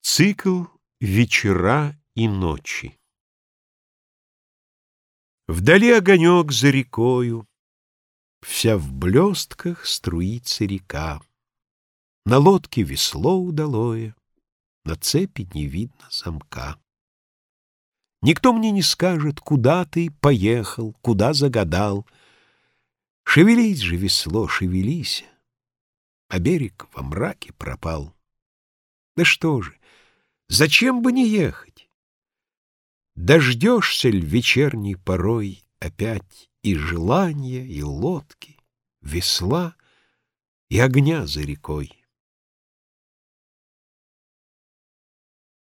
Цикл «Вечера и ночи». Вдали огонек за рекою, Вся в блестках струится река. На лодке весло удалое, На цепи не видно замка. Никто мне не скажет, куда ты поехал, Куда загадал. Шевелись же, весло, шевелись, А берег во мраке пропал. Да что же! Зачем бы не ехать? Дождешься ль вечерней порой опять И желания, и лодки, весла, И огня за рекой?